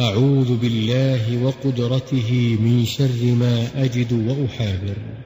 أعوذ بالله وقدرته من شر ما أجد وأحاذر